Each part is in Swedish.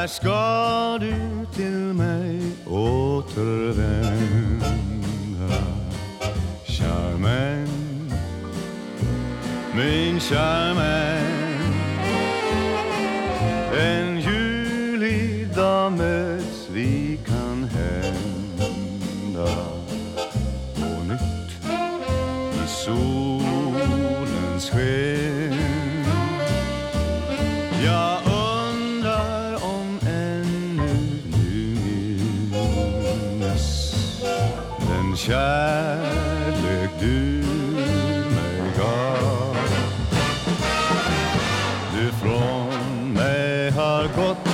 När ska du till mig återvända. Charmen, min Charmen En julig dag möts vi kan hända. På nytt i solens sken. Jag den kärlek du mig gav. Du från mig har gått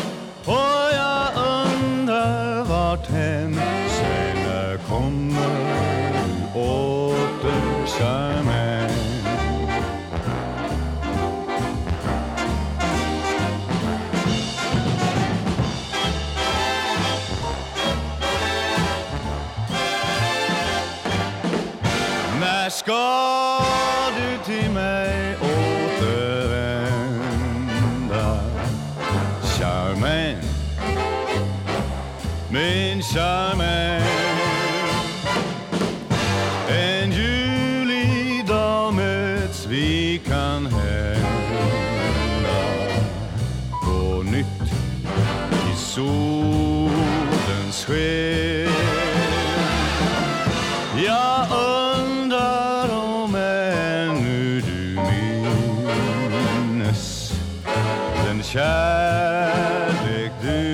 Ska du till mig återvända Charmé Min charmé En julidag möts vi kan hända På nytt i solens sken Ja kent ik.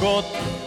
got